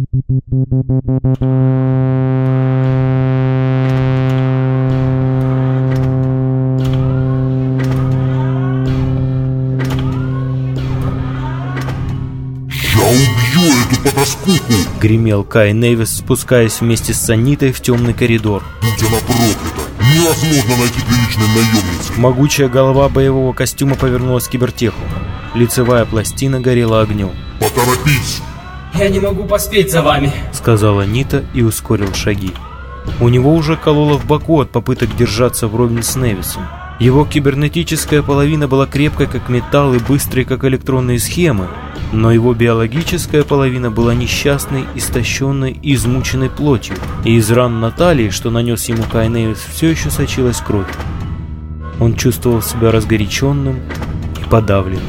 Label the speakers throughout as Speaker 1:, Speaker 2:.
Speaker 1: Я убью эту потаскуху!
Speaker 2: Гремел Кай Невис, спускаясь вместе с Санитой в темный коридор.
Speaker 1: Будь она проклята! Невозможно найти приличной наемницы!
Speaker 2: Могучая голова боевого костюма повернулась к кибертеху. Лицевая пластина горела огнем.
Speaker 1: Поторопись!
Speaker 3: Я не могу поспеть за вами.
Speaker 2: Сказала Нита и ускорил шаги. У него уже кололо в боку от попыток держаться вровень с Невисом. Его кибернетическая половина была крепкой, как металл, и быстрой, как электронные схемы, но его биологическая половина была несчастной, истощенной и измученной плотью, и из ран Натальи, что нанес ему Кай Невис, все еще сочилась кровь. Он чувствовал себя разгоряченным и подавленным,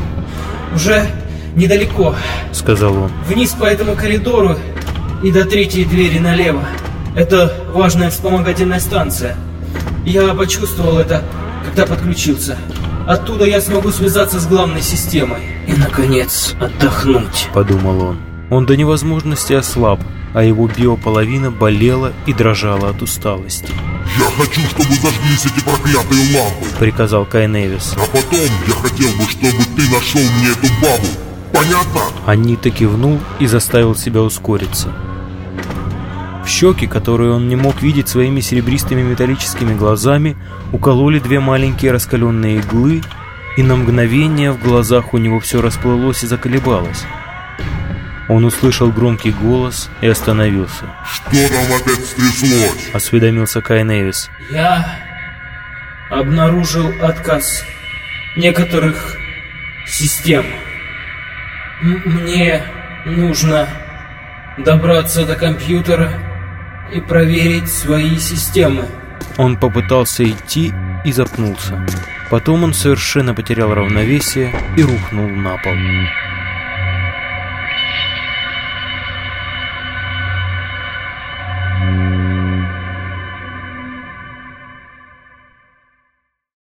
Speaker 3: Уже недалеко.
Speaker 2: сказал он.
Speaker 3: Вниз по этому коридору и до третьей двери налево. Это важная вспомогательная станция. Я почувствовал это, когда подключился. Оттуда я смогу связаться с главной системой. И, наконец, отдохнуть.
Speaker 2: подумал он. Он до невозможности ослаб, а его биополовина болела и дрожала от усталости.
Speaker 1: Я хочу, чтобы зажглись эти проклятые лампы!
Speaker 2: Приказал Кай Невис.
Speaker 1: А потом я хотел бы, чтобы ты нашел мне эту бабу! Понятно?
Speaker 2: Анита кивнул и заставил себя ускориться. В щеки, которые он не мог видеть своими серебристыми металлическими глазами, укололи две маленькие раскаленные иглы, и на мгновение в глазах у него все расплылось и заколебалось. Он услышал громкий голос и остановился.
Speaker 1: Что там опять стряслось?
Speaker 2: Осведомился Кай Невис.
Speaker 3: Я обнаружил отказ некоторых систем. Мне нужно добраться до компьютера и проверить свои системы.
Speaker 2: Он попытался идти и запнулся. Потом он совершенно потерял равновесие и рухнул на пол.